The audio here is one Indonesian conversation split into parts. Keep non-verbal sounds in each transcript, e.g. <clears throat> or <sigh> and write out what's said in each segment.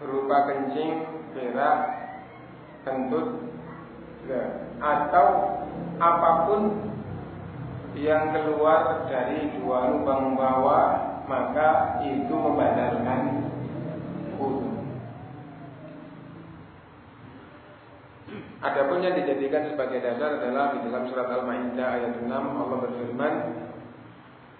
berupa kencing, berak, kentut, ya. atau apa pun yang keluar dari dua lubang bawah maka itu membatalkan wudhu. Adapun yang dijadikan sebagai dasar adalah di dalam surat Al-Maidah ayat 6 Allah berfirman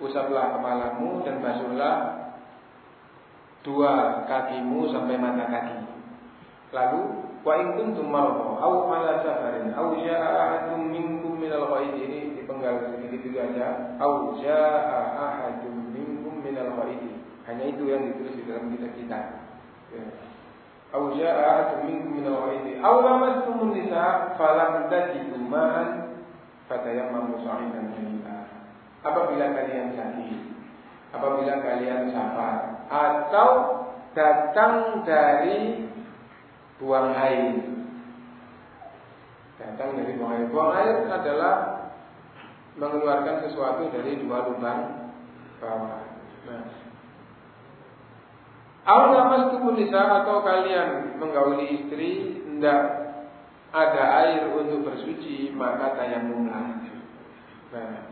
usaplah kepalamu dan basuhlah dua kakimu sampai mata kaki. Lalu wa in kuntum marḍā aw 'alā safarin aw jaa'a ahadun minkum minal ghaid ini dipenggal sedikit itu aja aw jaa'a ahadun minkum minal ghaid. Hanya itu yang ditulis di dalam kitab kita. Ya. Aw jaa'a ahadun minkum minal ghaid aw lamastumun nisa falam tajidu ma'an fatayammamu sa'idan apabila kalian sakit, apabila kalian safar, atau datang dari buang air. Datang dari buang air. Buang air adalah mengeluarkan sesuatu dari dua lubang bawah. Nah, Aulamas nisa atau kalian menggauli istri, tidak ada air untuk bersuci, maka tayamumlah. Nah,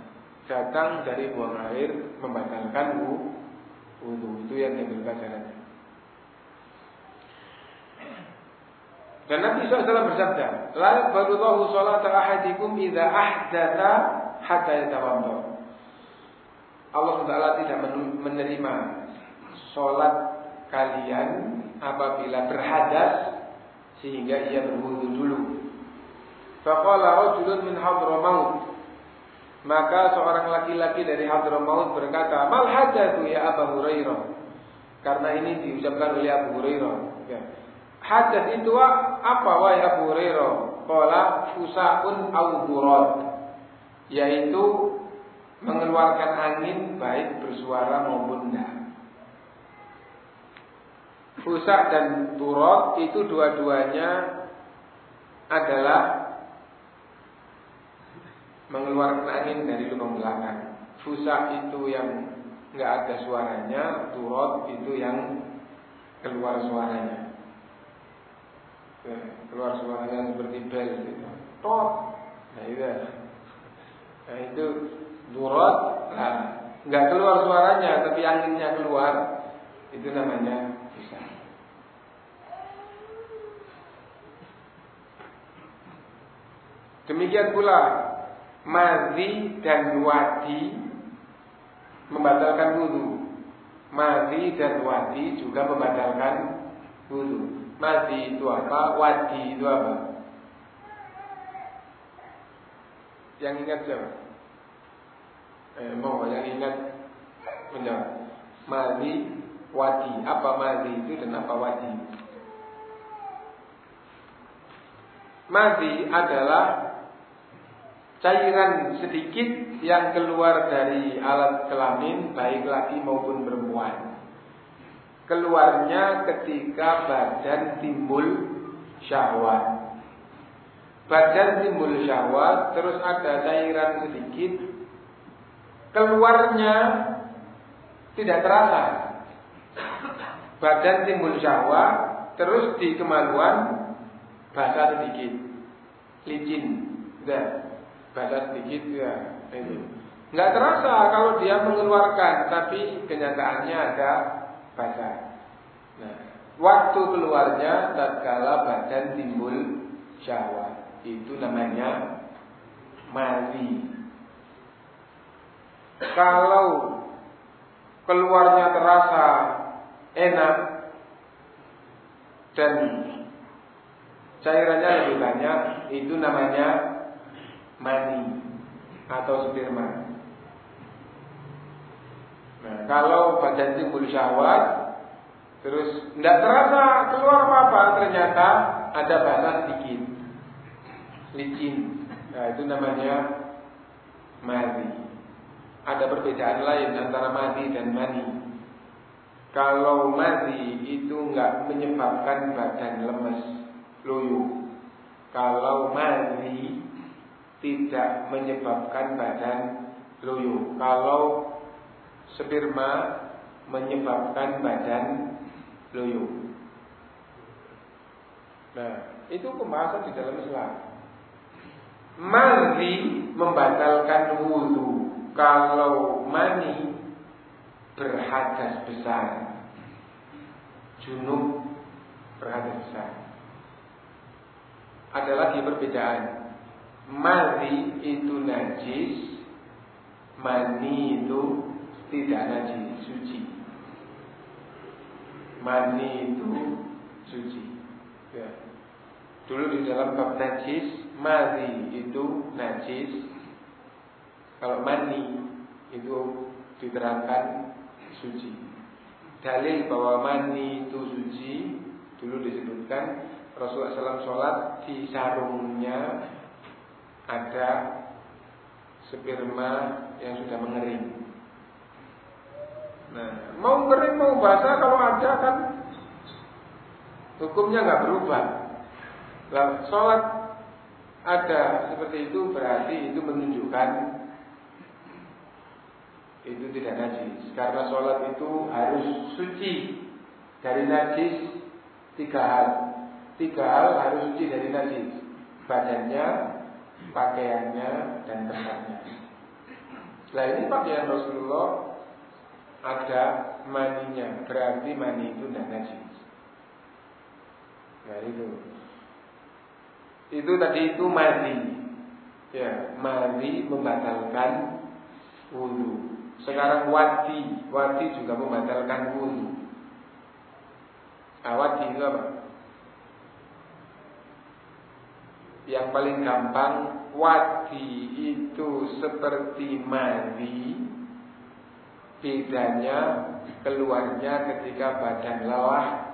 datang dari buang air membatalkan wudhu itu yang diambil pelajarannya. Dan Nabi SAW bersabda, La yakbalullahu sholat ahadikum idza ahdatha hatta yatawadda. Allah SWT tidak menerima sholat kalian apabila berhadas sehingga ia berwudu dulu. Faqala rajulun min hadramaut maka seorang laki-laki dari Hadramaut berkata, "Mal hadatsu ya Abu Hurairah?" Karena ini diucapkan oleh Abu Hurairah. Ya. Hadas itu apa wahai Abu Hurairah? Qala fusaun au burad. Yaitu mengeluarkan angin baik bersuara maupun tidak. Fusak dan burad itu dua-duanya adalah mengeluarkan angin dari lubang belakang. Fusa itu yang nggak ada suaranya, turot itu yang keluar suaranya. Keluar suaranya seperti bel gitu. Tot. Nah itu. Nah itu turot. Nah, nggak keluar suaranya, tapi anginnya keluar. Itu namanya fusa. Demikian pula Mazi dan wadi membatalkan wudhu. Mazi dan wadi juga membatalkan wudhu. Mati itu apa? Wadi itu apa? Yang ingat siapa? Eh, mau yang ingat menjawab. Madi, wadi. Apa madi itu dan apa wadi? Madi adalah cairan sedikit yang keluar dari alat kelamin baik laki maupun perempuan. Keluarnya ketika badan timbul syahwat. Badan timbul syahwat, terus ada cairan sedikit, keluarnya tidak terasa. Badan timbul syahwat, terus di kemaluan basah sedikit, licin, ya, basah sedikit ya, itu. Nggak terasa kalau dia mengeluarkan, tapi kenyataannya ada baca. Nah, waktu keluarnya tatkala badan timbul syahwat. Itu namanya mali. Kalau keluarnya terasa enak dan cairannya lebih banyak, itu namanya mani atau sperma. Nah, kalau badan timbul syahwat, terus tidak terasa keluar apa-apa, ternyata ada basah sedikit, licin. Nah, itu namanya mati. Ada perbedaan lain antara mati dan mani. Kalau mati itu nggak menyebabkan badan lemes, loyo. Kalau mati tidak menyebabkan badan loyo. Kalau sperma menyebabkan badan loyo. Nah, itu pembahasan di dalam Islam. Mandi membatalkan wudhu kalau mani berhadas besar. Junub berhadas besar. Ada lagi perbedaan. Mani itu najis, mani itu tidak najis, suci. Mani itu suci. Ya. Dulu di dalam bab najis, mani itu najis. Kalau mani itu diterangkan suci. Dalil bahwa mani itu suci dulu disebutkan Rasulullah SAW sholat di sarungnya ada sperma yang sudah mengering. Nah, mau kering mau basah kalau ada kan hukumnya nggak berubah. Nah, sholat ada seperti itu berarti itu menunjukkan itu tidak najis karena sholat itu harus suci dari najis tiga hal tiga hal harus suci dari najis badannya pakaiannya dan tempatnya setelah ini pakaian Rasulullah ada maninya, berarti mani itu tidak najis. Nah itu. Itu tadi itu mani. Ya, mani membatalkan wudhu. Sekarang wadi, wadi juga membatalkan wudhu. Nah, wadi itu apa? Yang paling gampang, wadi itu seperti mani Bedanya keluarnya ketika badan lelah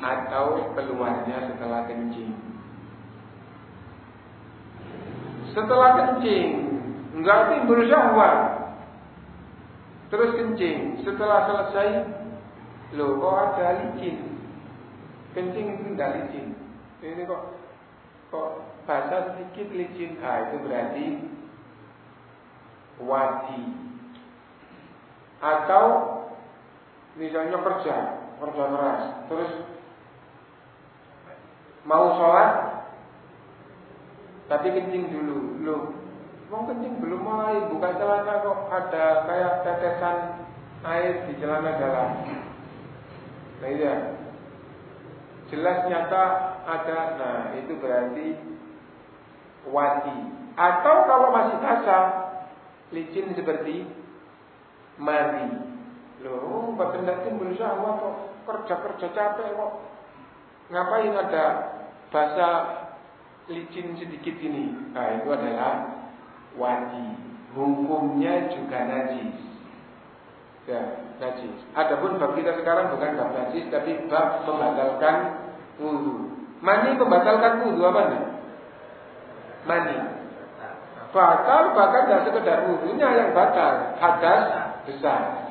atau keluarnya setelah kencing. Setelah kencing, enggak timbul syahwat. Terus kencing, setelah selesai, loh kok ada licin. Kencing itu enggak licin. Ini kok kok basah sedikit licin. Ah itu berarti wadi. Atau misalnya kerja kerja keras. Terus mau sholat tapi kencing dulu. Lu mau kencing belum? Mulai buka celana kok ada kayak tetesan air di celana dalam nah iya. Jelas nyata ada nah itu berarti wadi atau kalau masih basah licin seperti mati. Loh, badan nanti berusaha kok kerja-kerja capek kok ngapain ada bahasa licin sedikit ini? Nah, itu adalah wajib. Hukumnya juga najis. Ya, najis. Adapun bab kita sekarang bukan bab najis, tapi bab membatalkan wudhu. Mani membatalkan wudhu apa nih? Mani. Batal bahkan tidak sekedar wudhunya yang batal, hadas besar.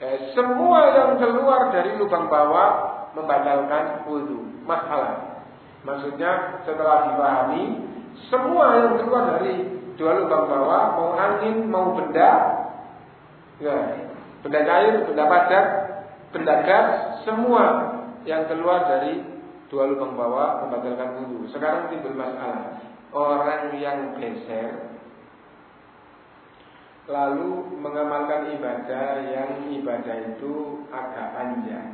Eh, semua yang keluar dari lubang bawah membatalkan wudhu. Masalah. Maksudnya setelah dipahami, semua yang keluar dari dua lubang bawah, mau angin, mau benda, ya, benda cair, benda padat, benda gas, semua yang keluar dari dua lubang bawah membatalkan wudhu. Sekarang timbul masalah. Orang yang geser lalu mengamalkan ibadah yang ibadah itu agak panjang.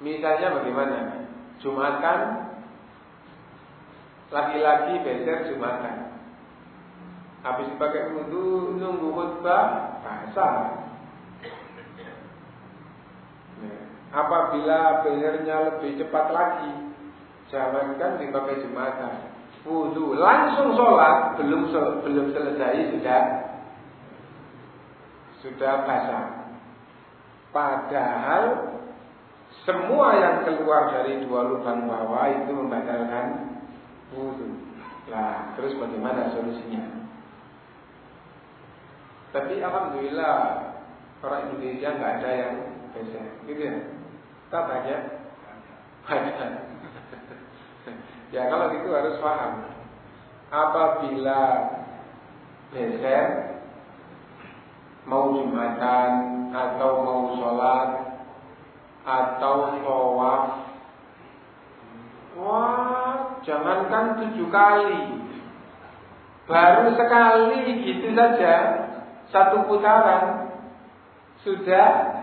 Misalnya bagaimana? Jumatan laki-laki beser Jumatan. Habis pakai wudhu nunggu khutbah basah. Nah, apabila besernya lebih cepat lagi, jangankan dipakai Jumatan. Wudhu langsung sholat belum belum selesai sudah sudah basah. Padahal semua yang keluar dari dua lubang bawah itu membatalkan wudhu. Nah, terus bagaimana solusinya? Tapi alhamdulillah orang Indonesia nggak ada yang bisa, gitu ya? Tak banyak, banyak. ya kalau gitu harus paham. Apabila beser mau jumatan atau mau sholat atau tawaf Wah, jangankan tujuh kali Baru sekali gitu saja Satu putaran Sudah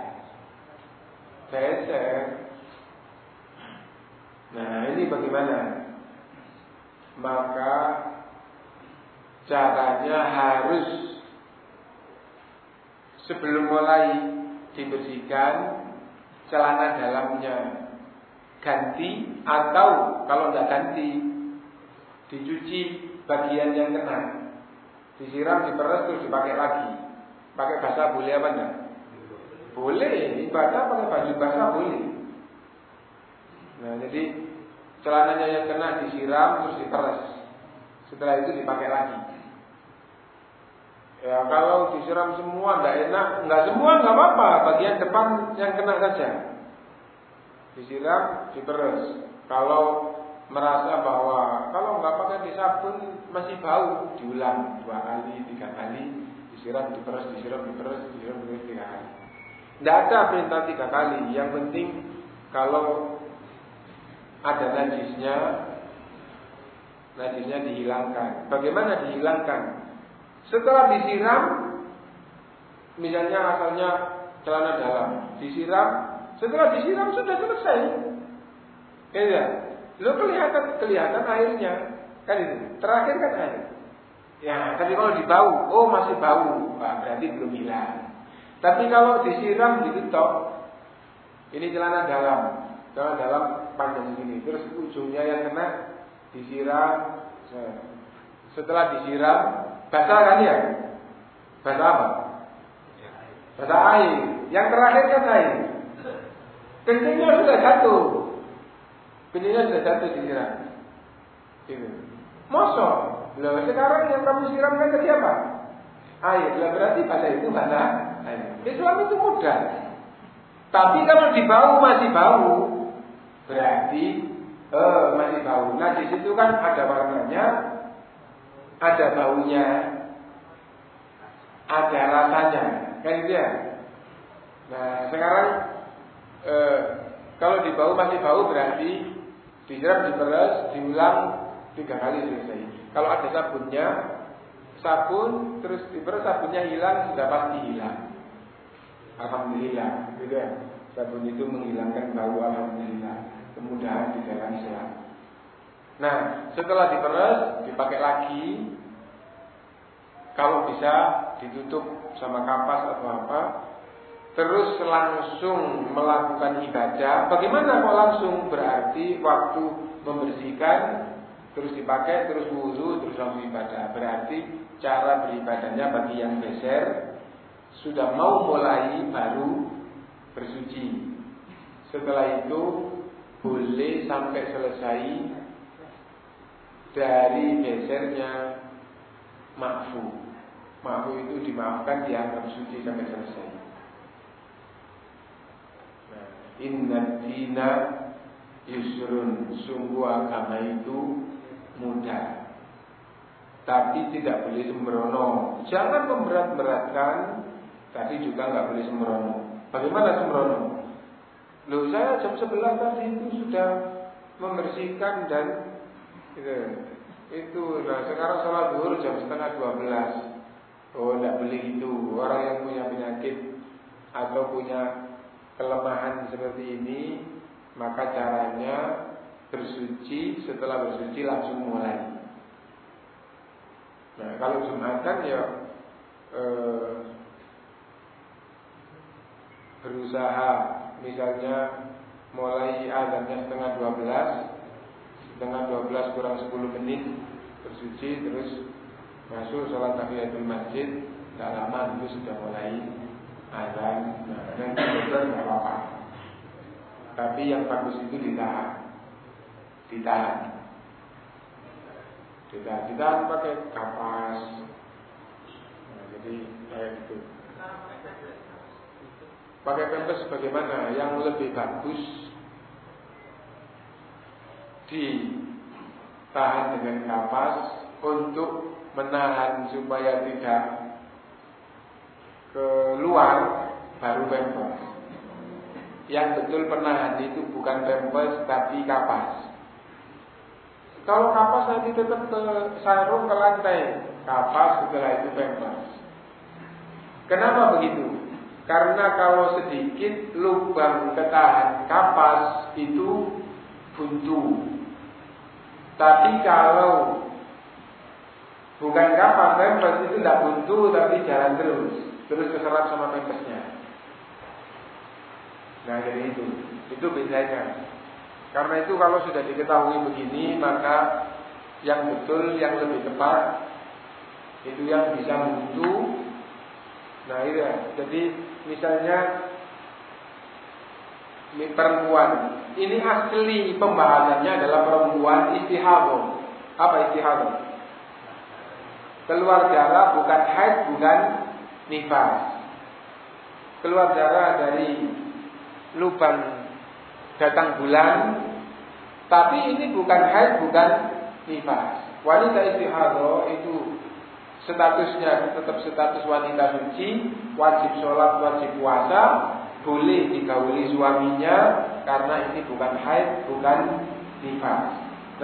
Beser Nah ini bagaimana? Maka Caranya harus Sebelum mulai Dibersihkan celana dalamnya ganti atau kalau tidak ganti dicuci bagian yang kena disiram diperes terus dipakai lagi. Pakai basah boleh apa enggak boleh ibadah pakai baju basah boleh nah jadi celananya yang kena disiram terus diperes setelah itu dipakai lagi Ya kalau disiram semua tidak enak, nggak semua nggak apa-apa, bagian depan yang kena saja. Disiram, diperes. Kalau merasa bahwa kalau nggak pakai sabun masih bau, diulang dua kali, tiga kali, disiram, diperes, disiram, diperes, disiram, diperes. Tidak ada perintah tiga kali. Yang penting kalau ada najisnya, najisnya dihilangkan. Bagaimana dihilangkan? Setelah disiram, misalnya asalnya celana dalam, disiram, setelah disiram sudah selesai. Ya, lo kelihatan kelihatan airnya, kan itu. Terakhir kan air. Ya, tapi kalau dibau, oh masih bau, berarti belum hilang. Tapi kalau disiram ditutup, ini celana dalam, celana dalam panjang ini, terus ujungnya yang kena disiram. Setelah disiram, Basah kan ya? Basah apa? Basah air. Yang terakhir kan air. Kencingnya sudah jatuh. Kencingnya sudah jatuh disiram. Gitu. Mosok. Loh, sekarang yang kamu siram kan ke siapa? Air. Berarti pada itu air. Islam itu mudah. Tapi kalau di bau masih bau, berarti eh, masih bau. Nah di situ kan ada warnanya, ada baunya, ada rasanya, kan itu ya. Nah sekarang eh, kalau di bau masih bau berarti disiram, diperes, diulang tiga kali selesai. Kalau ada sabunnya, sabun terus diperes sabunnya hilang sudah pasti hilang. Alhamdulillah, gitu ya. Sabun itu menghilangkan bau alhamdulillah. Kemudahan di dalam Islam. Nah, setelah diperes, dipakai lagi. Kalau bisa ditutup sama kapas atau apa. terus langsung melakukan ibadah. Bagaimana kok langsung? Berarti waktu membersihkan terus dipakai, terus wudhu, terus langsung ibadah. Berarti cara beribadahnya bagi yang beser sudah mau mulai baru bersuci. Setelah itu boleh sampai selesai dari gesernya makfu. Makfu itu dimaafkan dianggap suci sampai selesai. Nah, inna dina yusrun sungguh agama itu mudah tapi tidak boleh sembrono jangan memberat-beratkan tapi juga nggak boleh sembrono. Bagaimana sembrono? Loh saya jam 11 tadi itu sudah membersihkan dan itu, itu nah sekarang sholat zuhur jam setengah 12 oh tidak boleh itu orang yang punya penyakit atau punya kelemahan seperti ini maka caranya bersuci. Setelah bersuci langsung mulai. Nah kalau jumatan ya eh, berusaha. Misalnya mulai azannya setengah 12 setengah 12 kurang 10 menit bersuci terus masuk sholat tahiyatul masjid tidak lama itu sudah mulai azan. Nah dan itu nggak apa-apa. Tapi yang bagus itu ditahan. Ditahan. Ditahan. Ditahan pakai kapas. Nah, jadi kayak gitu Pakai pempes bagaimana? Yang lebih bagus ditahan dengan kapas untuk menahan supaya tidak keluar baru pempes. Yang betul penahan itu bukan pempes tapi kapas. Kalau kapas nanti tetap ke sarung ke lantai, kapas setelah itu pempes. Kenapa begitu? Karena kalau sedikit lubang ketahan kapas itu buntu. Tapi kalau bukan kapas pempes itu tidak buntu tapi jalan terus, terus keserap sama pempesnya. Nah jadi itu, itu bedanya. Karena itu kalau sudah diketahui begini maka yang betul, yang lebih tepat itu yang bisa buntu Nah iya, jadi misalnya ini perempuan, ini asli pembahasannya adalah perempuan istihadah. Apa istihadah? Keluar darah bukan haid, bukan nifas. Keluar darah dari lubang datang bulan, tapi ini bukan haid, bukan nifas. Wanita istihadah itu statusnya tetap status wanita suci, wajib sholat, wajib puasa, boleh digauli suaminya karena ini bukan haid, bukan nifas.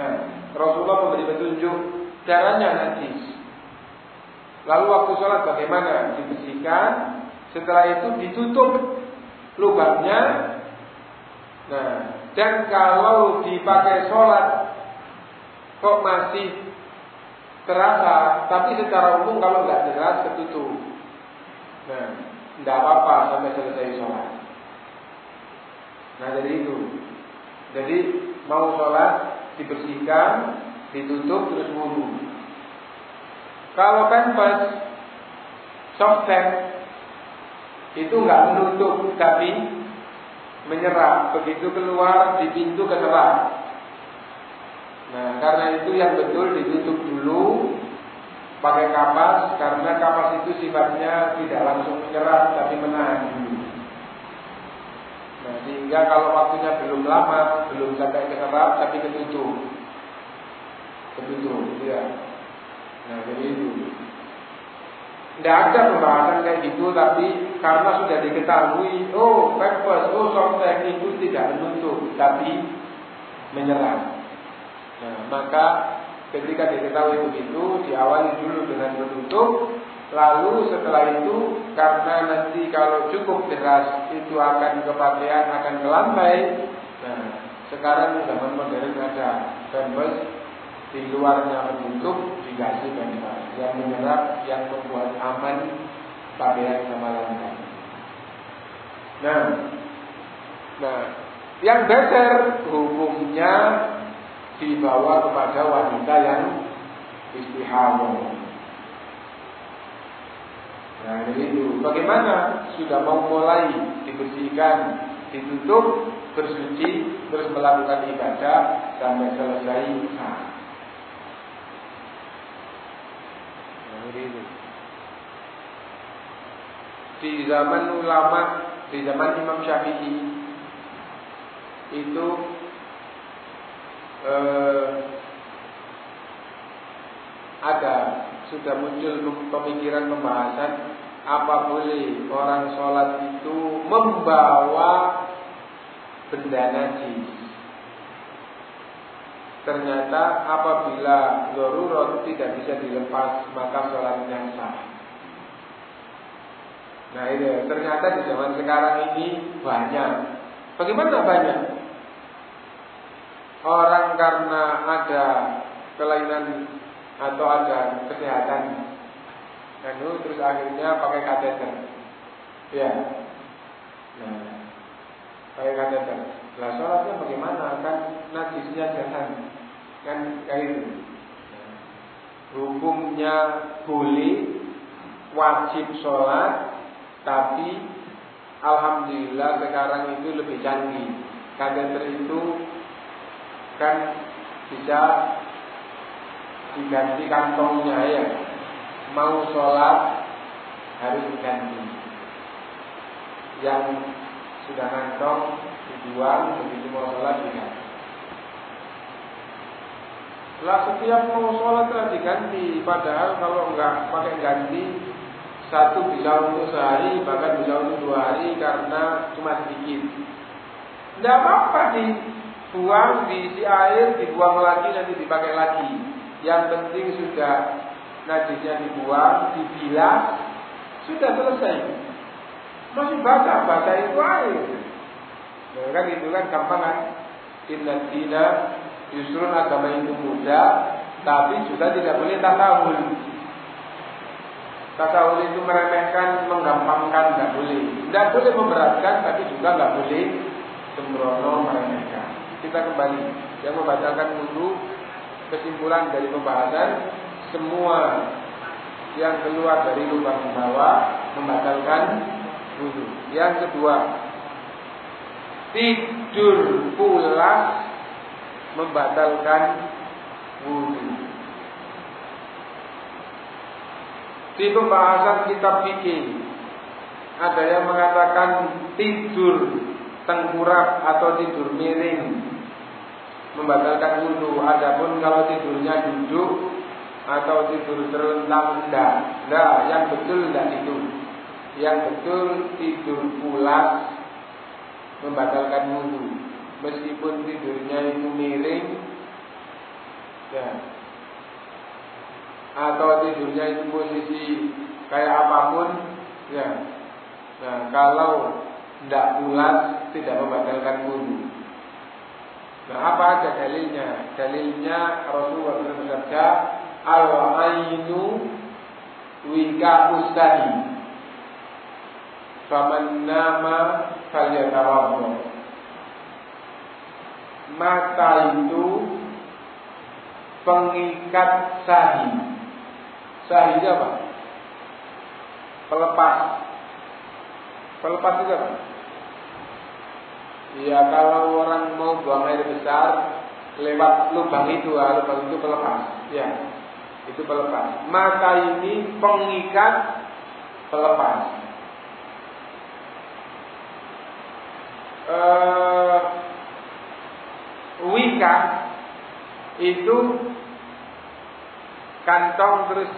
Nah, Rasulullah memberi petunjuk caranya najis. Lalu waktu sholat bagaimana? Dibersihkan, setelah itu ditutup lubangnya. Nah, dan kalau dipakai sholat kok masih terasa, tapi secara umum kalau nggak jelas ketutup. Nah, tidak apa-apa sampai selesai sholat. Nah, jadi itu. Jadi mau sholat dibersihkan, ditutup terus wudhu. Kalau pempes softtek itu nggak menutup tapi menyerap. Begitu keluar di pintu keserap. Nah, karena itu yang betul ditutup dulu pakai kapas karena kapas itu sifatnya tidak langsung menyerap tapi menahan dulu. Nah, sehingga kalau waktunya belum lama, belum sampai keserap tapi ketutup. Ketutup, ya. Nah, jadi itu. Tidak ada pembahasan kayak gitu, tapi karena sudah diketahui, oh, pempes, oh, softtek itu tidak menutup, tapi menyerap. Nah, maka ketika diketahui begitu, diawali dulu dengan menutup, lalu setelah itu karena nanti kalau cukup deras itu akan kepakaian akan ke lantai. Nah, sekarang zaman modern ada pembes di luarnya menutup dikasih pembes yang menyerap yang membuat aman pakaian sama lantai. Nah, nah, yang better hukumnya dibawa kepada wanita yang istihamah. Nah, jadi itu bagaimana sudah mau mulai dibersihkan, ditutup, bersuci, terus melakukan ibadah sampai selesai nah. Nah, itu. Di zaman ulama, di zaman Imam Syafi'i itu eh, ada sudah muncul pemikiran pembahasan apa boleh orang sholat itu membawa benda najis. Ternyata apabila darurat tidak bisa dilepas maka sholatnya sah. Nah ini ternyata di zaman sekarang ini banyak. Bagaimana banyak? Orang karena ada kelainan atau ada kesehatan. Dan itu terus akhirnya pakai kateter. Ya nah pakai kateter. Lah sholatnya bagaimana? Kan najisnya jalan. Kan kayak itu hukumnya boleh wajib sholat tapi alhamdulillah sekarang itu lebih canggih. Kateter itu kan bisa diganti kantongnya ya. Mau sholat harus diganti. Yang sudah kantong dibuang begitu mau sholat diganti. Lah setiap mau sholat telah diganti. Padahal kalau enggak pakai ganti satu bisa untuk sehari bahkan bisa untuk dua hari karena cuma sedikit. Tidak apa-apa dibuang diisi air dibuang lagi nanti dipakai lagi yang penting sudah najisnya dibuang, dibilas, sudah selesai. Masih baca, baca itu air. Nah, kan itu kan gampang kan? Inna dina justru agama itu mudah, tapi juga tidak boleh tasawul. Tasawul itu meremehkan, menggampangkan, tidak boleh. Tidak boleh memberatkan, tapi juga tidak boleh sembrono meremehkan. Kita kembali yang membacakan wudhu kesimpulan dari pembahasan semua yang keluar dari lubang bawah membatalkan wudhu. Yang kedua, tidur pulas membatalkan wudhu. Di pembahasan kitab fikih ada yang mengatakan tidur tengkurap atau tidur miring membatalkan wudhu. Adapun kalau tidurnya duduk atau tidur terlentang tidak, tidak. Yang betul tidak itu. Yang betul tidur pulas membatalkan wudhu. Meskipun tidurnya itu miring, ya. Atau tidurnya itu posisi kayak apa pun, ya. Nah, kalau tidak pulas tidak membatalkan wudhu. Nah, apa aja dalilnya? Dalilnya Rasulullah bersabda, "Al-ainu wika ustadi." Faman nama falyatawaddo. Mata itu pengikat sahi. Sahi apa? Pelepas. Pelepas itu apa? Ya kalau orang mau buang air besar lewat lubang itu, ah, lubang itu pelepas. Ya, itu pelepas. Maka ini pengikat pelepas. Uh, wika itu kantong terus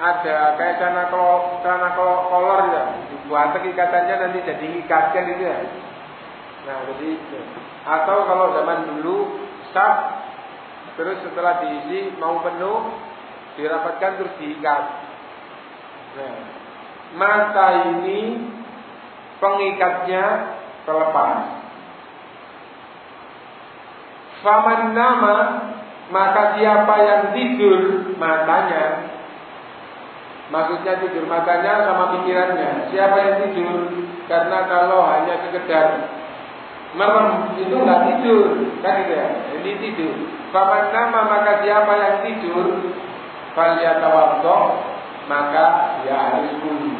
ada kayak celana kolor, celana kolor ya, dibuat ikatannya nanti jadi ikatkan itu ya. Nah, jadi atau kalau zaman dulu start terus setelah diisi mau penuh dirapatkan terus diikat. Nah, mata ini pengikatnya terlepas. Faman nama maka siapa yang tidur matanya Maksudnya tidur matanya sama pikirannya. Siapa yang tidur? Karena kalau hanya sekedar merem itu nggak tidur, kan gitu ya? Ini tidur. Paman nama maka siapa yang tidur? Faliyatawaddo maka dia harus wudhu.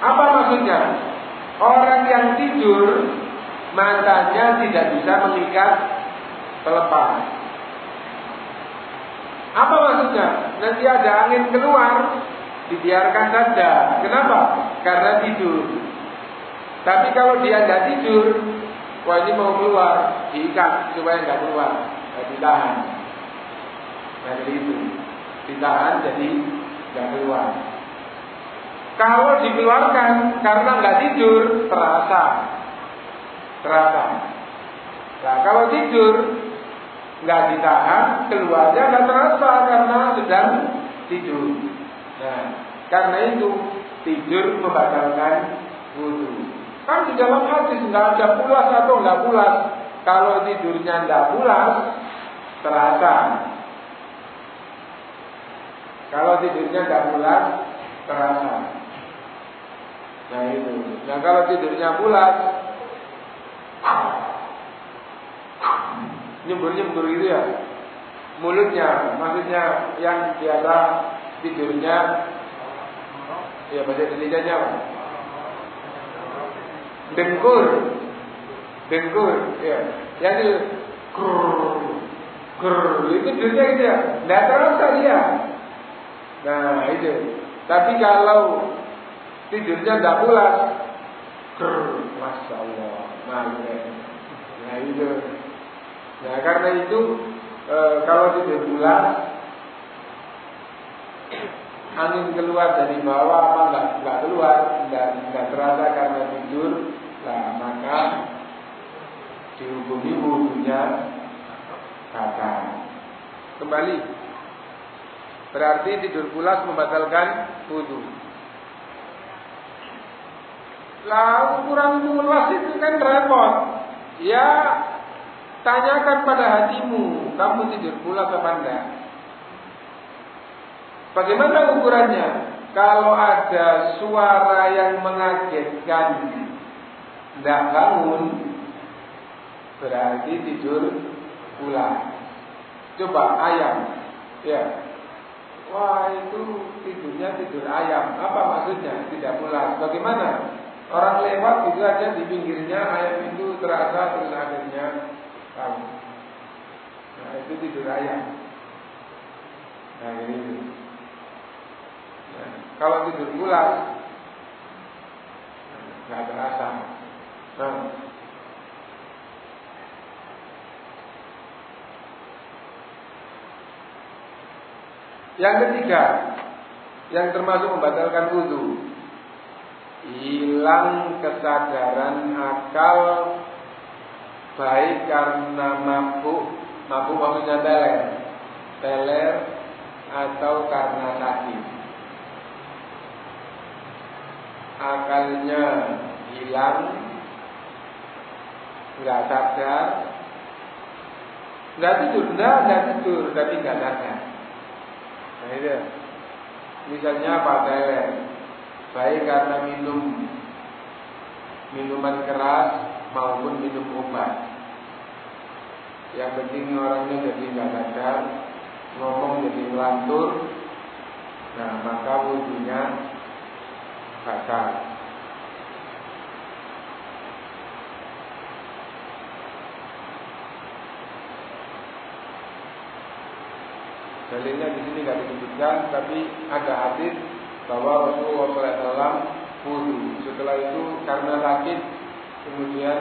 Apa maksudnya? Orang yang tidur matanya tidak bisa mengikat pelepas. Apa maksudnya? Nanti ada angin keluar, dibiarkan saja. Kenapa? Karena tidur. Tapi kalau dia tidak tidur, wah ini mau keluar, diikat supaya nggak keluar, nah, ditahan. Jadi itu, ditahan jadi nggak keluar. Kalau dikeluarkan karena nggak tidur, terasa, terasa. Nah, kalau tidur nggak ditahan, keluarnya nggak terasa karena sedang tidur. Nah, karena itu tidur membatalkan wudhu. Kan di dalam hadis nggak ada pulas atau nggak pulas. Kalau tidurnya nggak pulas, terasa. Kalau tidurnya nggak pulas, terasa. Nah itu. Nah kalau tidurnya pulas, nyembur-nyembur gitu ya. Mulutnya, maksudnya yang biasa tidurnya, ya bahasa Indonesia apa? Dengkur, dengkur, ya. Yang itu, kur, kur, itu tidurnya gitu ya. Tidak terasa dia. Nah itu. Tapi kalau tidurnya tidak pulas, kur, masya Allah, nah, nah itu. Nah karena itu e, kalau tidur bulan angin keluar dari bawah apa enggak, enggak keluar, enggak, enggak terasa karena tidur, nah maka dihukumi wudhunya batal. Kembali, berarti tidur pulas membatalkan wudhu. Lah ukuran pulas itu kan repot. Ya Tanyakan pada hatimu, kamu tidur pula ke enggak? Bagaimana ukurannya? Kalau ada suara yang mengagetkan, tidak bangun, berarti tidur pula. Coba ayam, ya. Wah itu tidurnya tidur ayam. Apa maksudnya? Tidak pulas. Bagaimana? Orang lewat itu aja di pinggirnya ayam itu terasa terus akhirnya Tahu. Nah itu tidur ayam. Nah ini. Kalau tidur pulas, nggak terasa. Nah, Yang ketiga, yang termasuk membatalkan wudhu, hilang kesadaran akal baik karena mabuk, mabuk maksudnya teler, teler atau karena sakit. Akalnya hilang, nggak sadar, nggak tidur, nggak nggak tidur, tapi nggak sadar. Nah itu, misalnya apa teler, baik karena minum minuman keras maupun minum obat. Yang penting orangnya jadi nggak sadar, ngomong jadi melantur, nah maka wudhunya batal. Dalilnya di sini nggak disebutkan, tapi ada hadis bahwa Rasulullah SAW wudhu. Setelah itu karena sakit Kemudian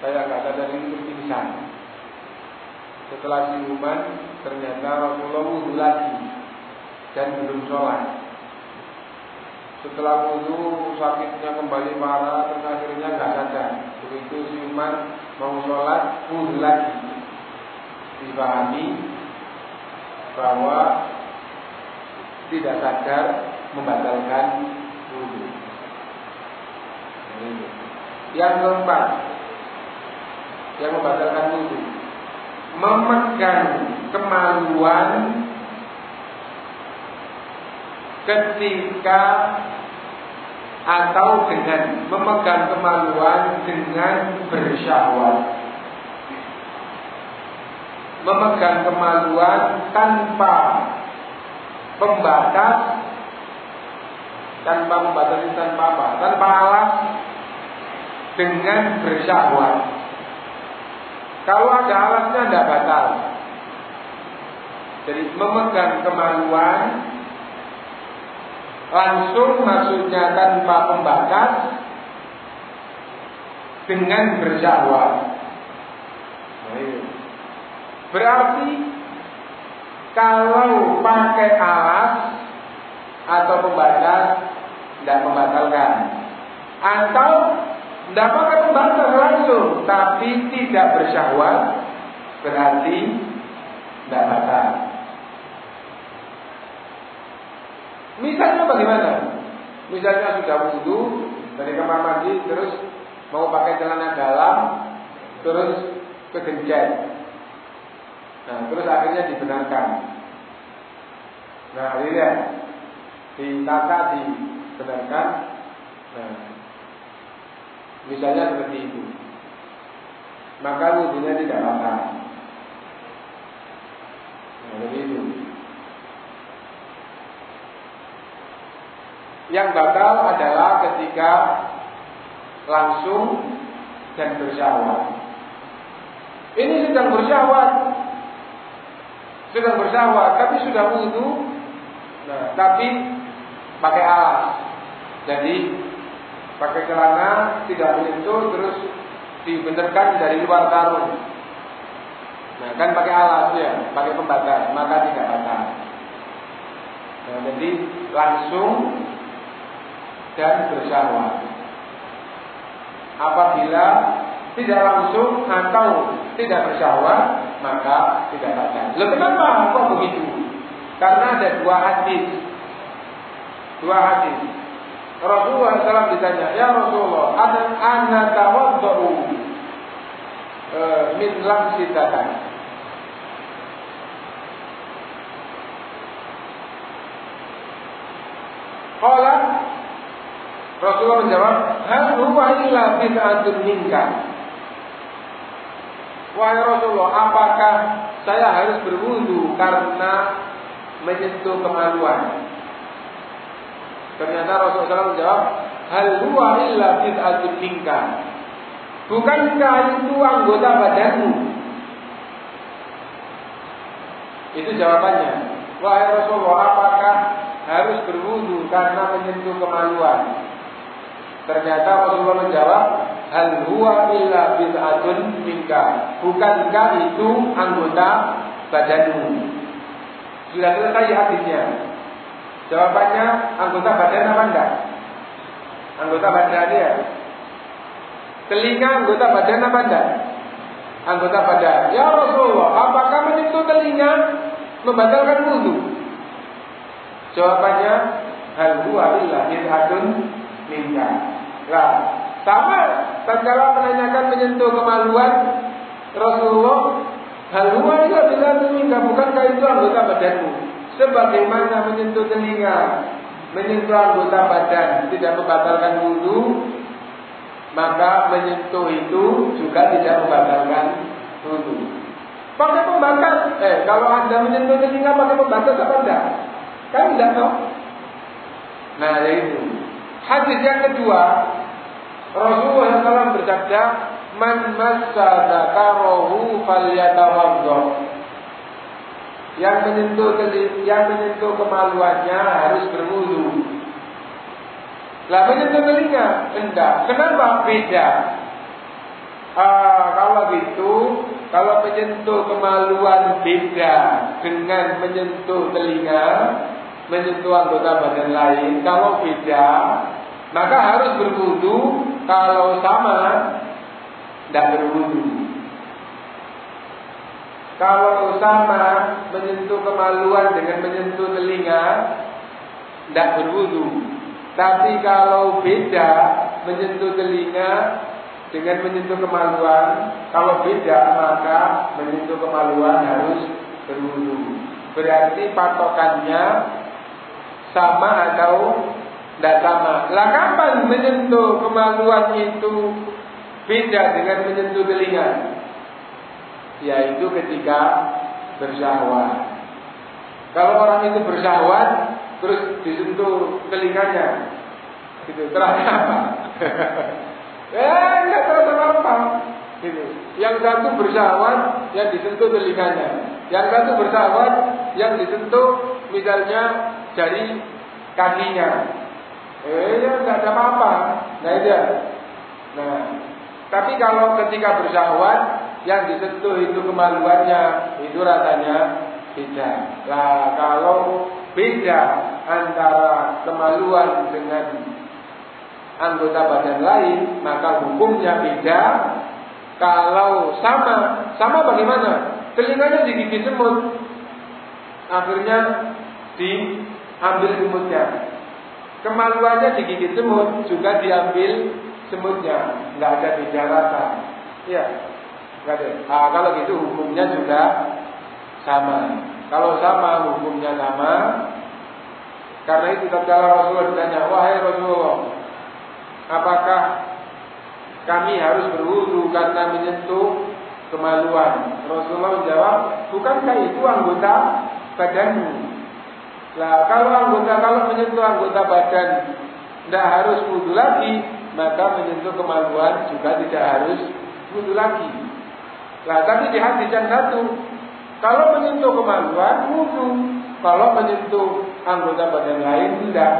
saya nggak sadar itu pingsan. Setelah siuman ternyata Rasulullah wudhu lagi dan belum sholat. Setelah wudhu sakitnya kembali parah terus akhirnya nggak sadar. Begitu siuman mau sholat wudhu lagi. Dipahami bahwa tidak sadar membatalkan wudhu. Yang keempat Yang membatalkan wudhu Memegang kemaluan ketika atau dengan memegang kemaluan dengan bersyahwat. Memegang kemaluan tanpa pembatas tanpa membatasi tanpa apa? Tanpa alas dengan bersyahwat. Kalau ada alasnya tidak batal. Jadi memegang kemaluan langsung maksudnya tanpa pembatas dengan bersyahwat. Nah, Berarti kalau pakai alas atau pembatas tidak membatalkan. Atau tidak pembatas langsung tapi tidak bersyahwat berarti tidak batal. Misalnya bagaimana? Misalnya sudah wudhu dari kamar mandi terus mau pakai celana dalam terus kegencet. Nah, terus akhirnya dibenarkan. Nah, akhirnya ditata dibenarkan. Nah, misalnya seperti itu. Maka wudhunya tidak batal. Nah, begitu. Yang batal adalah ketika langsung dan bersyahwat. Ini sedang bersyahwat, sedang bersyahwat, tapi sudah wudhu, nah, tapi pakai alas. Jadi pakai celana tidak menyentuh, terus dibenarkan dari luar karung. Nah, kan pakai alas ya, pakai pembatas, maka tidak batal. Nah, jadi langsung dan bersyahwat. Apabila tidak langsung atau tidak bersyahwat, maka tidak batal. Lalu kenapa kok begitu? Karena ada dua hadis. Dua hadis. Rasulullah SAW ditanya, Ya Rasulullah, ada anak tawaddu e, min lamsitatan. Qala Rasulullah menjawab, "Hal huwa illa bid'atun minka." Wahai Rasulullah, apakah saya harus berwudu karena menyentuh kemaluan? Ternyata Rasulullah SAW menjawab, "Hal huwa illa bid'atun minka." Bukankah itu anggota badanmu? Itu jawabannya. Wahai Rasulullah, apakah harus berwudu karena menyentuh kemaluan? Ternyata Rasulullah menjawab, Hal huwa illa bid'atun minka. Bukankah itu anggota badanmu? Sudah selesai hadisnya. Jawabannya anggota badan apa enggak? Anggota badan ya. Telinga anggota badan apa enggak? Anggota badan. Ya Rasulullah, apakah menyentuh telinga membatalkan wudhu? Jawabannya hal huwa illa bid'atun minka. Nah, sama tatkala menanyakan menyentuh kemaluan Rasulullah, hal illa bila minka bukankah itu anggota badanmu? Sebagaimana menyentuh telinga, menyentuh anggota badan tidak membatalkan wudhu, maka menyentuh itu juga tidak membatalkan wudhu. Pakai pembatas, eh kalau anda menyentuh telinga pakai pembatas apa enggak? Kan tidak tahu. Nah, itu. Hadis yang kedua, Rasulullah SAW bersabda, "Man massa dzakarahu falyatawaddo." Yang menyentuh yang menyentuh kemaluannya harus berwudu. Lah menyentuh telinga enggak. Kenapa beda? Ah, kalau gitu, kalau menyentuh kemaluan beda dengan menyentuh telinga, menyentuh anggota badan lain, kalau beda, maka harus berwudu. Kalau sama, tidak berwudu. Kalau sama menyentuh kemaluan dengan menyentuh telinga, tidak berwudu. Tapi kalau beda menyentuh telinga dengan menyentuh kemaluan, kalau beda maka menyentuh kemaluan harus berwudu. Berarti patokannya sama atau tidak sama. Lah kapan menyentuh kemaluan itu beda dengan menyentuh telinga? Yaitu ketika bersyahwat. Kalau orang itu bersyahwat terus disentuh telinganya, itu terasa apa? eh, <laughs> nggak terasa apa. Gitu. Yang satu bersyahwat, yang disentuh telinganya. Yang satu bersyahwat, yang disentuh misalnya jari kakinya. Eh, ya nggak ada apa-apa. Nah itu. Nah, tapi kalau ketika bersyahwat, yang disentuh itu kemaluannya, itu rasanya beda. Nah, kalau beda antara kemaluan dengan anggota badan lain, maka hukumnya beda kalau sama, sama bagaimana? Telinganya digigit semut. Akhirnya diambil semutnya. Kemaluannya digigit semut, juga diambil semutnya. Nggak ada beda rasa. Iya. Nggak ada. Nah, kalau gitu hukumnya juga sama. Kalau sama hukumnya sama. Karena itu tatkala Rasulullah ditanya, wahai Rasulullah, apakah kami harus berwudu karena menyentuh kemaluan. Rasulullah menjawab, bukankah itu anggota badanmu? Lah kalau anggota kalau menyentuh anggota badan tidak harus wudu lagi, maka menyentuh kemaluan juga tidak harus wudu lagi. Lah tapi di hadis yang satu, kalau menyentuh kemaluan wudu, kalau menyentuh anggota badan lain tidak.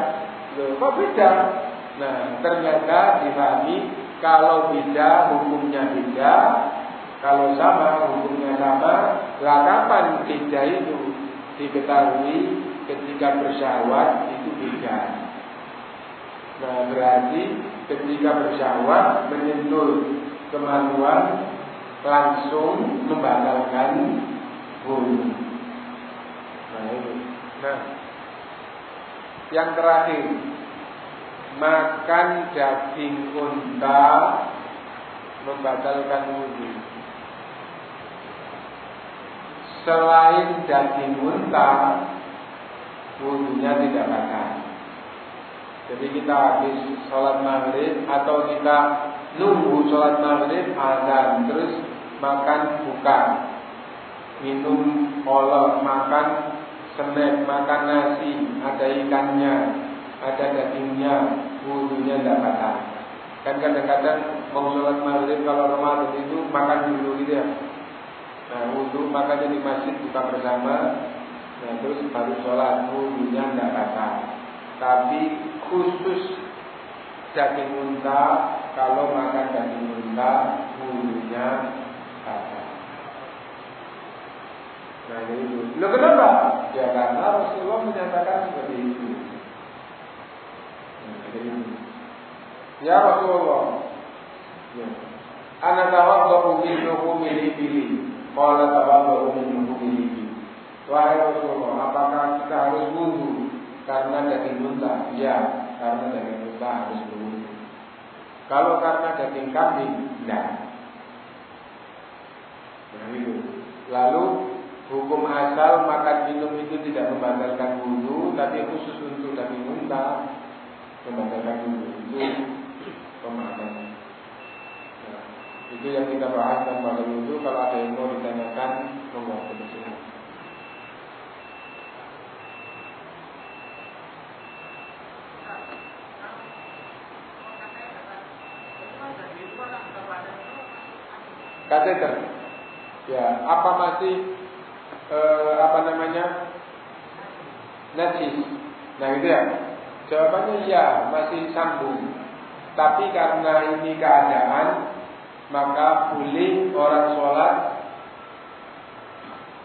Loh, kok beda? Nah, ternyata difahami kalau beda hukumnya beda, kalau sama hukumnya sama. Lah kapan beda itu diketahui ketika bersyahwat itu beda. Nah berarti ketika bersyahwat menyentuh kemaluan langsung membatalkan wudhu. Nah ini. Nah yang terakhir makan daging unta membatalkan wudhu. Selain daging unta, wudhunya tidak batal. Jadi kita habis sholat maghrib atau kita nunggu sholat maghrib azan terus makan buka, minum olok, makan snack, makan nasi, ada ikannya, ada dagingnya, wudhunya tidak batal. Kan kadang-kadang mau sholat maghrib kalau Ramadan itu makan dulu gitu ya. Nah wudhu makanya di masjid buka bersama, nah terus baru sholat wudhunya tidak batal. Tapi khusus daging unta, kalau makan daging unta wudhunya batal. Nah ini Lo kenapa? Ya karena Rasulullah menyatakan seperti itu. Ya Rasulullah. Ya. Anak tawaddu min luhumil ibili. Qala tawaddu min Wahai Rasulullah, apakah kita harus wudhu karena daging unta? Ya, karena daging unta harus berwudhu. Kalau karena daging kambing, tidak. Nah itu. Lalu hukum asal makan minum itu tidak membatalkan wudhu, tapi khusus untuk daging unta membatalkan wudhu itu pemahaman. Nah, itu yang kita bahas dan pada itu kalau ada yang mau ditanyakan monggo ke sini. Kateter. Ya, apa masih eh, apa namanya? Najis. Nah, itu ya. Jawabannya ya, masih sambung. Tapi karena ini keadaan, maka boleh orang sholat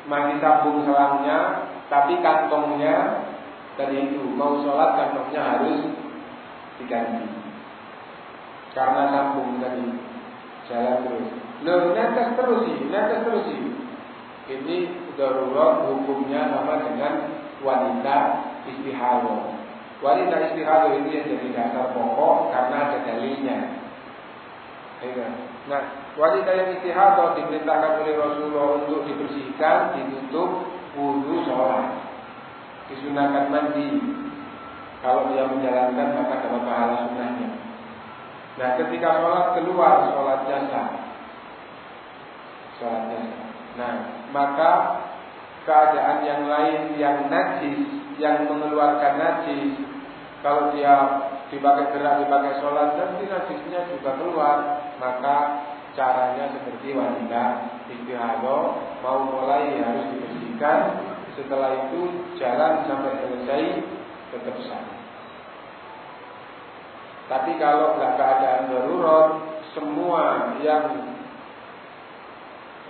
masih sambung selangnya, tapi kantongnya tadi itu mau sholat kantongnya harus diganti. Karena sambung tadi jalan terus. Loh, netes terus sih, netes terus sih. Ini darurat hukumnya sama dengan wanita istihadah. Wanita istihadah itu yang jadi dasar pokok karena ada dalilnya. Iya. Nah, wanita yang istihadah diperintahkan oleh Rasulullah untuk dibersihkan, ditutup, wudhu, sholat. Disunahkan mandi. Kalau dia menjalankan maka dapat pahala sunnahnya. Nah, ketika sholat keluar sholatnya sah. Sholatnya. Nah, maka keadaan yang lain yang najis, yang mengeluarkan najis, kalau dia dipakai gerak, dipakai sholat, nanti najisnya juga keluar, maka caranya seperti wanita istihadah mau mulai harus dibersihkan setelah itu jalan sampai selesai tetap sah. Tapi kalau nggak keadaan darurat, semua yang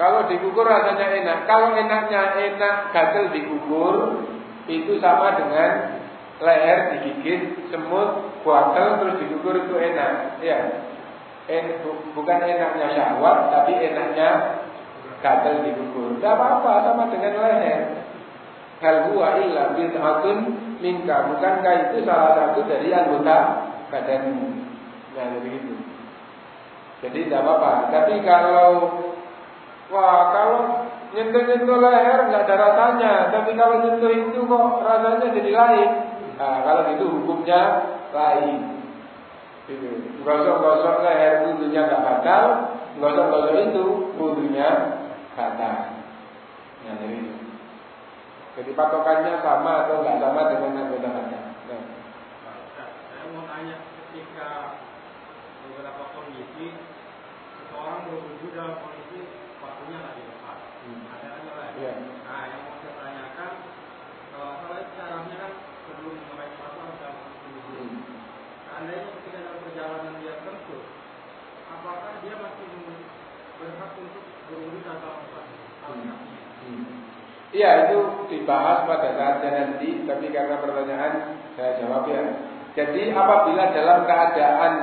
kalau dikukur rasanya enak. Kalau enaknya enak gatel dikukur itu sama dengan leher digigit semut kuatel terus dikukur itu enak. Ya en, bukan enaknya syahwat tapi enaknya gatel dikukur. Tidak apa-apa sama dengan leher. Hal huwa illa bid'atun minka. Bukankah itu salah satu dari anggota badanmu? Nah begitu jadi tidak apa-apa tapi kalau wah kalau nyentuh-nyentuh leher nggak ada rasanya tapi kalau nyentuh itu kok rasanya jadi lain nah kalau itu hukumnya lain. Gosok-gosok leher wudhunya nggak batal, gosok-gosok itu wudhunya batal. Nah, jadi. Jadi patokannya sama atau nggak sama dengan anggota. Nah. Saya mau tanya ketika beberapa kondisi seseorang berwudu dalam kondisi waktunya lagi lepas. Hmm. Ada aja lah. Yeah. Nah, yang mau saya tanyakan kalau salah caranya kan sebelum mulai puasa harus dalam kondisi. Hmm. Seandainya ketika dalam perjalanan dia tertutup, apakah dia masih berhak untuk berwudu tanpa lepas? Hmm. Hmm. Iya itu dibahas pada saatnya nanti, tapi karena pertanyaan saya jawab ya. Jadi apabila dalam keadaan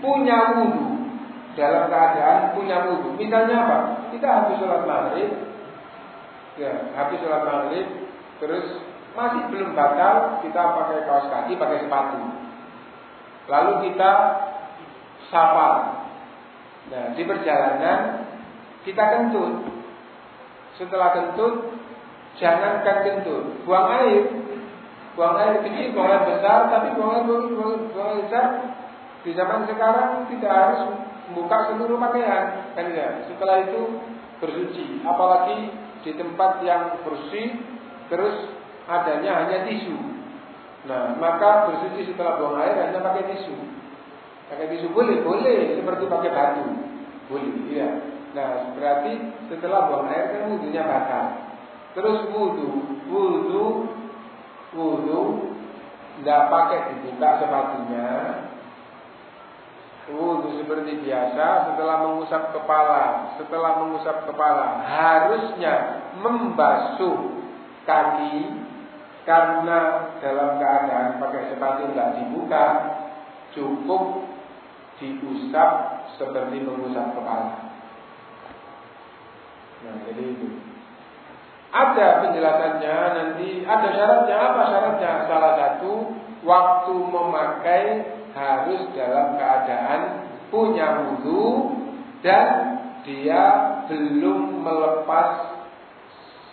punya wudhu, dalam keadaan punya wudhu, misalnya apa? Kita habis sholat maghrib, ya habis sholat maghrib, terus masih belum batal, kita pakai kaos kaki, pakai sepatu. Lalu kita sapa. Nah di perjalanan kita kentut. Setelah kentut Jangankan kentut, buang air. Buang air kecil, buang air besar, tapi buang air, buang, buang, buang air besar di zaman sekarang tidak harus membuka seluruh pakaian, kan ya. Setelah itu bersuci, apalagi di tempat yang bersih, terus adanya hanya tisu. Nah, maka bersuci setelah buang air hanya pakai tisu. Pakai tisu boleh, boleh, seperti pakai batu, boleh, iya. Nah, berarti setelah buang air kan wudhunya batal. Terus wudhu, wudhu, wudhu, tidak pakai dibuka sepatunya. Wudhu seperti biasa setelah mengusap kepala, setelah mengusap kepala harusnya membasuh kaki karena dalam keadaan pakai sepatu nggak dibuka cukup diusap seperti mengusap kepala. Nah, jadi itu. Ada penjelasannya nanti, ada syaratnya. Apa syaratnya? Salah satu, waktu memakai harus dalam keadaan punya wudhu dan dia belum melepas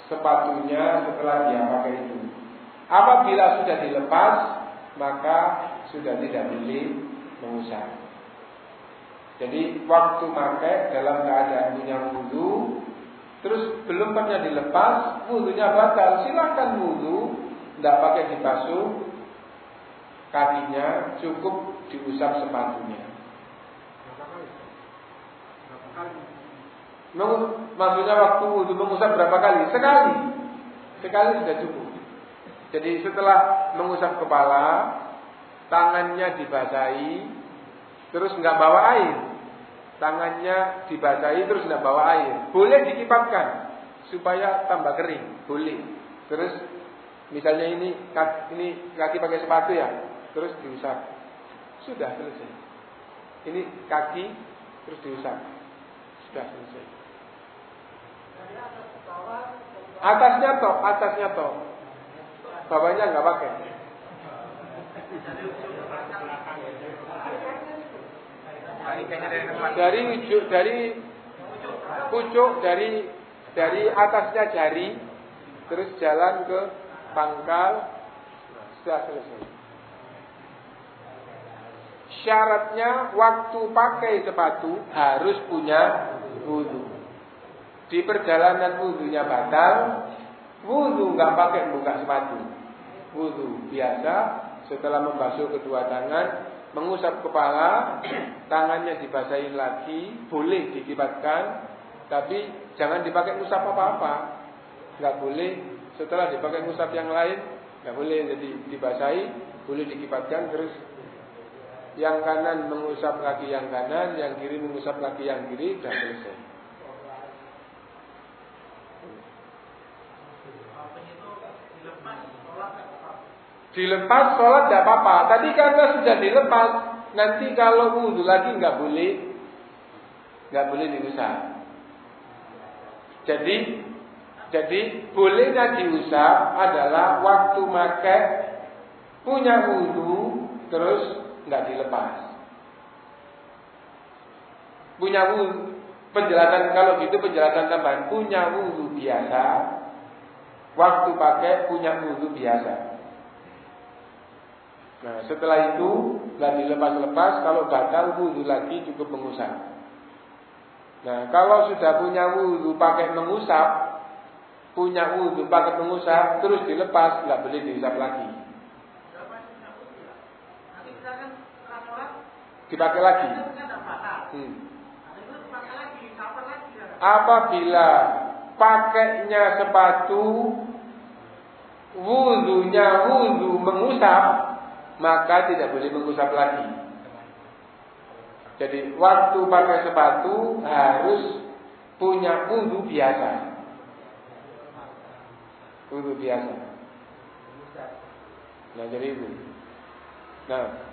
sepatunya setelah dia pakai itu. Apabila sudah dilepas, maka sudah tidak boleh mengusap. Jadi waktu pakai dalam keadaan punya wudhu Terus belum pernah dilepas, wudhunya batal. Silahkan wudhu, tidak pakai dibasuh kakinya, cukup diusap sepatunya. Maksudnya waktu wudhu mengusap berapa kali? Sekali. Sekali sudah cukup. Jadi setelah mengusap kepala, tangannya dibasahi, terus nggak bawa air tangannya dibacahi terus tidak bawa air. Boleh dikipatkan supaya tambah kering, boleh. Terus Misalnya ini ini kaki pakai sepatu ya, terus diusap. Sudah selesai. Ini kaki terus diusap. Sudah selesai. Atasnya toh, atasnya toh. Bawahnya nggak pakai. Dari ujung dari pucuk dari dari atasnya jari terus jalan ke pangkal sudah selesai. Syaratnya waktu pakai sepatu harus punya wudhu. Di perjalanan wudhunya batal, wudhu nggak pakai buka sepatu. Wudhu biasa setelah membasuh kedua tangan, mengusap kepala, <clears throat> tangannya dibasahin lagi, boleh dikibatkan, tapi jangan dipakai ngusap apa-apa. Nggak boleh setelah dipakai ngusap yang lain, nggak boleh jadi dibasahi, boleh dikibatkan terus yang kanan mengusap kaki yang kanan, yang kiri mengusap kaki yang kiri, sudah selesai. Dilepas sholat tidak apa-apa. Tadi karena sudah dilepas, nanti kalau wudhu lagi nggak boleh, nggak boleh diusap. Jadi, jadi bolehnya diusap adalah waktu makai punya wudhu terus nggak dilepas. Punya wudhu, penjelasan kalau gitu penjelasan tambahan punya wudhu biasa, waktu pakai punya wudhu biasa. Nah setelah itu nggak dilepas-lepas, kalau batal wudhu lagi cukup mengusap. Nah kalau sudah punya wudhu pakai mengusap, punya wudhu pakai mengusap, terus dilepas nggak boleh diusap lagi. Dipakai lagi. Hmm. Apabila pakainya sepatu wudhunya wudhu mengusap, maka tidak boleh mengusap lagi. Jadi waktu pakai sepatu harus punya wudhu biasa. Wudhu biasa. Nah jadi itu. Nah,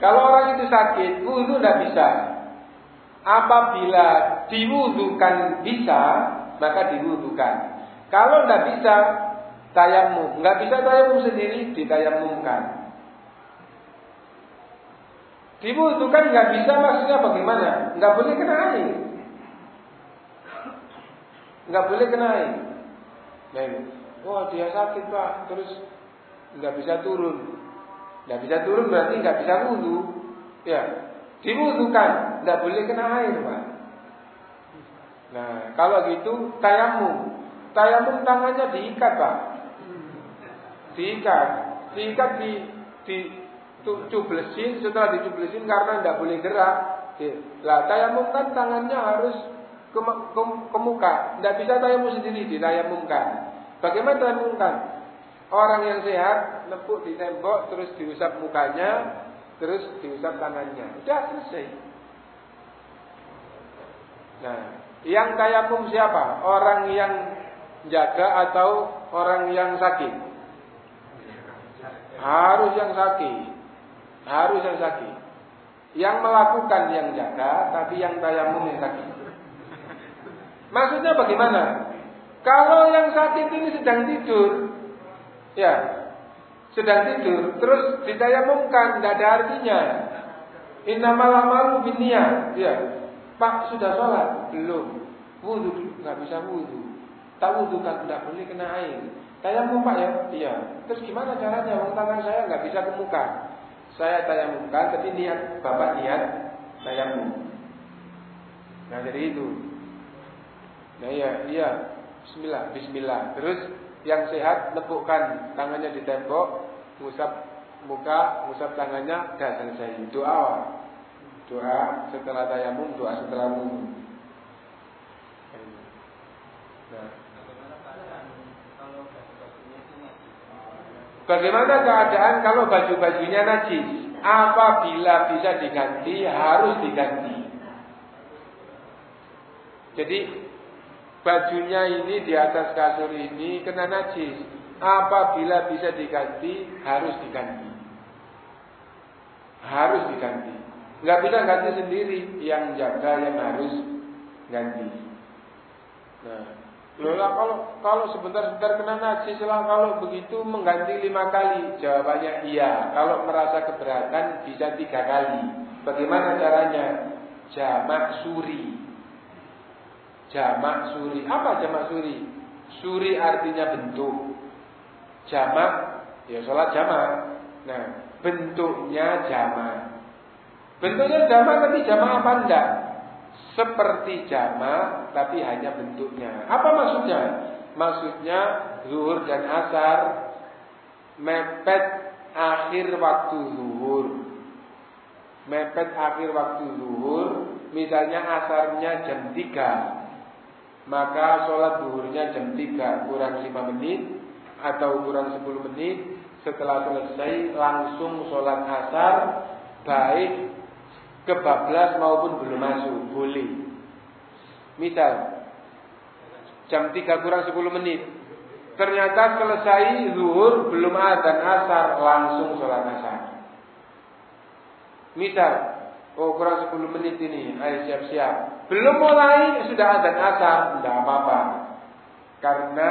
Kalau orang itu sakit, wudhu tidak bisa. Apabila diwudukan bisa, maka diwudukan. Kalau tidak bisa, tayamum. Nggak bisa tayamum sendiri, ditayamumkan. Diwudukan nggak bisa maksudnya bagaimana? Nggak boleh kena air. Nggak boleh kena air. Nah, wah dia sakit pak, terus nggak bisa turun. Tidak bisa turun berarti nggak bisa wudhu. Ya, diwudukan, tidak boleh kena air, pak. Nah, kalau gitu tayamum, tayamum tangannya diikat, pak. Diikat, diikat di di cublesin, setelah dicublesin karena tidak boleh gerak. Lah tayamum kan tangannya harus ke, ke, ke muka, tidak bisa tayamum sendiri, ditayamumkan. Bagaimana tayamumkan? Orang yang sehat nepuk di tembok terus diusap mukanya, terus diusap tangannya. Sudah selesai. Nah, yang tayamum siapa? Orang yang jaga atau orang yang sakit? Harus yang sakit. Harus yang sakit. Yang melakukan yang jaga, tapi yang tayamum yang sakit. Maksudnya bagaimana? Kalau yang sakit ini sedang tidur, Ya, sedang tidur, terus ditayamumkan, tidak ada artinya. Innamal amalu. Ya, Pak sudah sholat? Belum. Wudhu, nggak bisa wudhu. Tak wudhu kan tidak boleh kena air. Tayamum Pak ya? Iya. Terus gimana caranya? Wong tangan saya nggak bisa ke muka. Saya tayamumkan, tapi niat Bapak niat tayamum. Nah jadi itu. Nah iya, iya. Bismillah, Bismillah. Terus yang sehat lepukkan tangannya di tembok, ngusap muka, ngusap tangannya, dan selesai. Doa. Doa setelah tayamum, doa setelah. Nah. Bagaimana keadaan kalau baju-bajunya najis? Apabila bisa diganti, harus diganti. Jadi bajunya ini di atas kasur ini kena najis. Apabila bisa diganti, harus diganti. Harus diganti. Nggak bisa ganti sendiri, yang jaga yang harus ganti. Nah, Lola kalau kalau sebentar-sebentar kena najis lah kalau begitu mengganti lima kali jawabannya iya. Kalau merasa keberatan bisa tiga kali. Bagaimana caranya? Jamak suri. Jamak suri. Apa jamak suri? Suri artinya bentuk. Jamak ya sholat jamak. Nah bentuknya jamak. Bentuknya jamak tapi jamak apa enggak? seperti jama tapi hanya bentuknya. Apa maksudnya? Maksudnya zuhur dan asar mepet akhir waktu zuhur. Mepet akhir waktu zuhur, misalnya asarnya jam 3. Maka sholat zuhurnya jam 3 kurang 5 menit atau kurang 10 menit. Setelah selesai langsung sholat asar baik kebablas maupun belum masuk, boleh. Misal, jam 3 kurang 10 menit. Ternyata selesai zuhur, belum dan asar, langsung sholat asar. Misal, oh kurang 10 menit ini, ayo siap-siap. Belum mulai, sudah dan asar, tidak apa-apa. Karena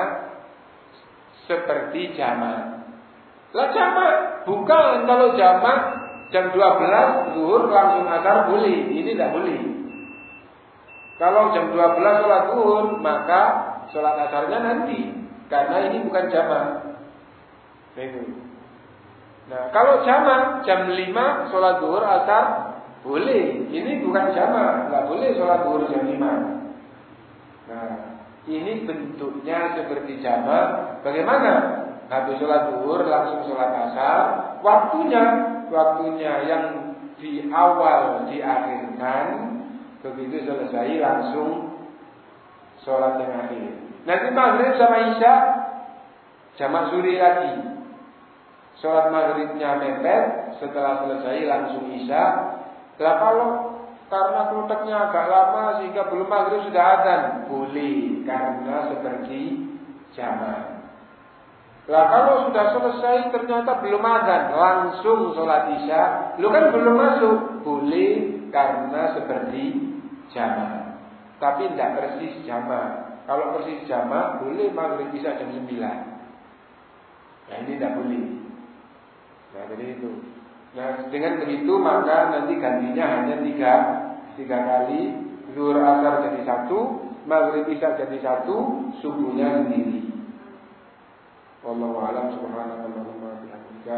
seperti jamaah. Lah jamaah, bukan kalau jamaah Jam 12 zuhur langsung asar boleh, ini tidak boleh. Kalau jam 12 sholat zuhur, maka sholat asarnya nanti. Karena ini bukan jamaah. Nah, kalau jamaah jam 5 sholat zuhur asar boleh. Ini bukan jamaah, nggak boleh sholat zuhur jam 5. Nah, ini bentuknya seperti jamaah. Bagaimana? Habis sholat zuhur langsung sholat asar. Waktunya waktunya yang di awal diakhirkan begitu selesai langsung sholat yang akhir. Nanti maghrib sama isya jamak suri lagi. Sholat maghribnya mepet, setelah selesai langsung isya. Lah kalau karena kelutaknya agak lama sehingga belum maghrib sudah adzan, boleh karena seperti jamak. Lah kalau sudah selesai ternyata belum ada, langsung sholat isya, lu kan belum masuk, boleh karena seperti jamaah. Tapi tidak persis jamaah. Kalau persis jamaah boleh maghrib bisa jam 9. Nah ini tidak boleh. Nah jadi itu. Nah dengan begitu maka nanti gantinya hanya tiga tiga kali. Zuhur asar jadi satu, maghrib bisa jadi satu, subuhnya sendiri. Wallahu a'lam subhanakallahumma wa bihamdika